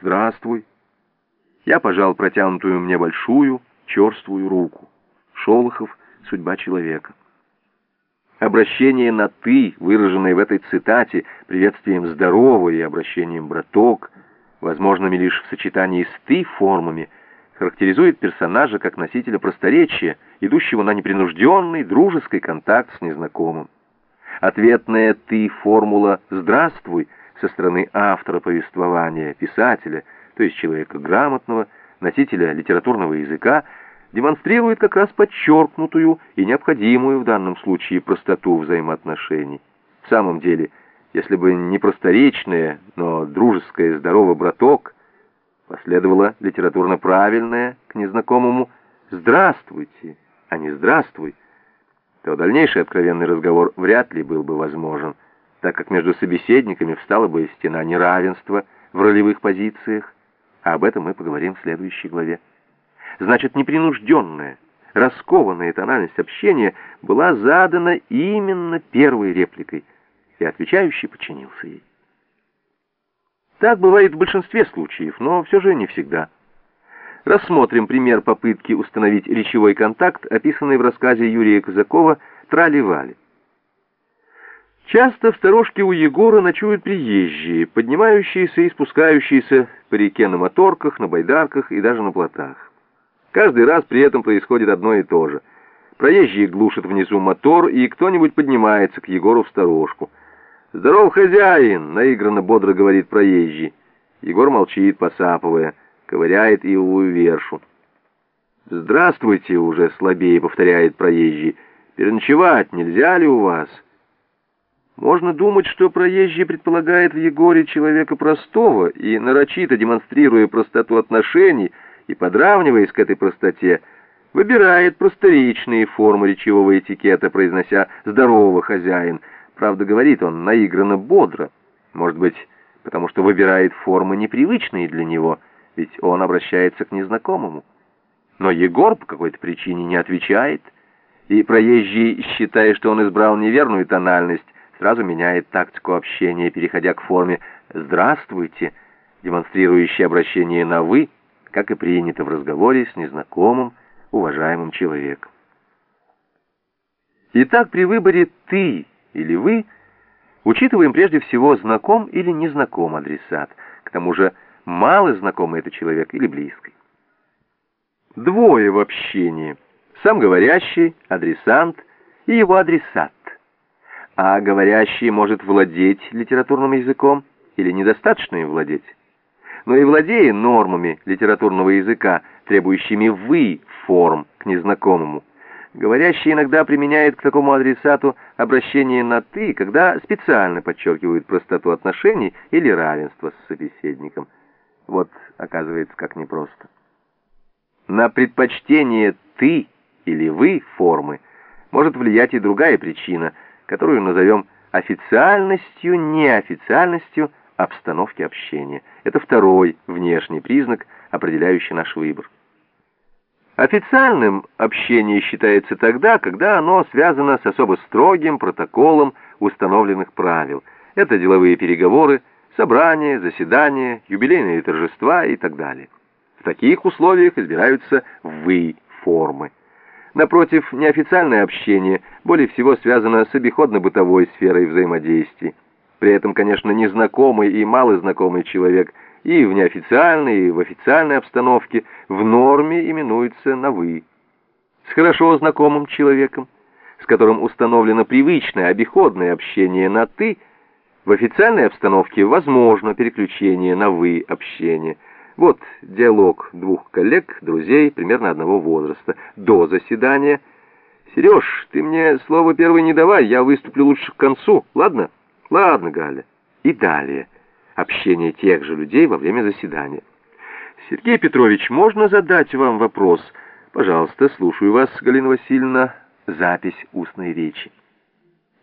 «Здравствуй». Я пожал протянутую мне большую, черствую руку. Шолохов «Судьба человека». Обращение на «ты», выраженное в этой цитате приветствием «здорово» и обращением «браток», возможными лишь в сочетании с «ты» формами, характеризует персонажа как носителя просторечия, идущего на непринужденный, дружеский контакт с незнакомым. Ответная «ты» формула «здравствуй» со стороны автора повествования, писателя, то есть человека грамотного, носителя литературного языка, демонстрирует как раз подчеркнутую и необходимую в данном случае простоту взаимоотношений. В самом деле, если бы не просторечное, но дружеское здоровый браток, последовало литературно правильное к незнакомому «здравствуйте», а не «здравствуй», то дальнейший откровенный разговор вряд ли был бы возможен, так как между собеседниками встала бы стена неравенства в ролевых позициях, а об этом мы поговорим в следующей главе. Значит, непринужденная, раскованная тональность общения была задана именно первой репликой, и отвечающий подчинился ей. Так бывает в большинстве случаев, но все же не всегда. Рассмотрим пример попытки установить речевой контакт, описанный в рассказе Юрия Казакова «Трали-вали». Часто в сторожке у Егора ночуют приезжие, поднимающиеся и спускающиеся по реке на моторках, на байдарках и даже на плотах. Каждый раз при этом происходит одно и то же. Проезжие глушат внизу мотор, и кто-нибудь поднимается к Егору в сторожку. «Здоров, хозяин!» — наигранно бодро говорит проезжий. Егор молчит, посапывая, ковыряет ивовую вершу. «Здравствуйте!» — уже слабее повторяет проезжий. «Переночевать нельзя ли у вас?» Можно думать, что проезжий предполагает в Егоре человека простого и, нарочито демонстрируя простоту отношений и подравниваясь к этой простоте, выбирает просторечные формы речевого этикета, произнося «здорового хозяин». Правда, говорит он наигранно бодро, может быть, потому что выбирает формы непривычные для него, ведь он обращается к незнакомому. Но Егор по какой-то причине не отвечает, и проезжий, считая, что он избрал неверную тональность, сразу меняет тактику общения, переходя к форме «здравствуйте», демонстрирующей обращение на «вы», как и принято в разговоре с незнакомым, уважаемым человеком. Итак, при выборе «ты» или «вы» учитываем прежде всего, знаком или незнаком адресат, к тому же мало знакомый это человек или близкий. Двое в общении. Сам говорящий, адресант и его адресат а говорящий может владеть литературным языком или недостаточно им владеть. Но и владея нормами литературного языка, требующими «вы» форм к незнакомому, говорящий иногда применяет к такому адресату обращение на «ты», когда специально подчеркивает простоту отношений или равенство с собеседником. Вот, оказывается, как непросто. На предпочтение «ты» или «вы» формы может влиять и другая причина – которую назовем официальностью, неофициальностью обстановки общения. Это второй внешний признак, определяющий наш выбор. Официальным общение считается тогда, когда оно связано с особо строгим протоколом установленных правил. Это деловые переговоры, собрания, заседания, юбилейные торжества и так далее. В таких условиях избираются «вы» формы. Напротив, неофициальное общение более всего связано с обиходно-бытовой сферой взаимодействий. При этом, конечно, незнакомый и малознакомый человек и в неофициальной, и в официальной обстановке в норме именуется на «вы». С хорошо знакомым человеком, с которым установлено привычное обиходное общение на «ты», в официальной обстановке возможно переключение на «вы» общение – вот диалог двух коллег, друзей, примерно одного возраста, до заседания. «Сереж, ты мне слово первое не давай, я выступлю лучше к концу, ладно?» «Ладно, Галя». И далее. Общение тех же людей во время заседания. «Сергей Петрович, можно задать вам вопрос?» «Пожалуйста, слушаю вас, Галина Васильевна. Запись устной речи».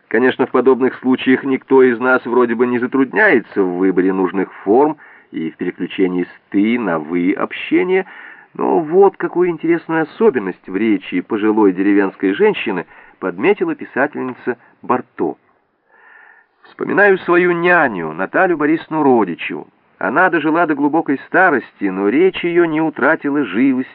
Конечно, в подобных случаях никто из нас вроде бы не затрудняется в выборе нужных форм, и в переключении с «ты» на «вы» общения, но вот какую интересную особенность в речи пожилой деревенской женщины подметила писательница Барто. Вспоминаю свою няню, Наталью Борисовну Родичеву. Она дожила до глубокой старости, но речь ее не утратила живости,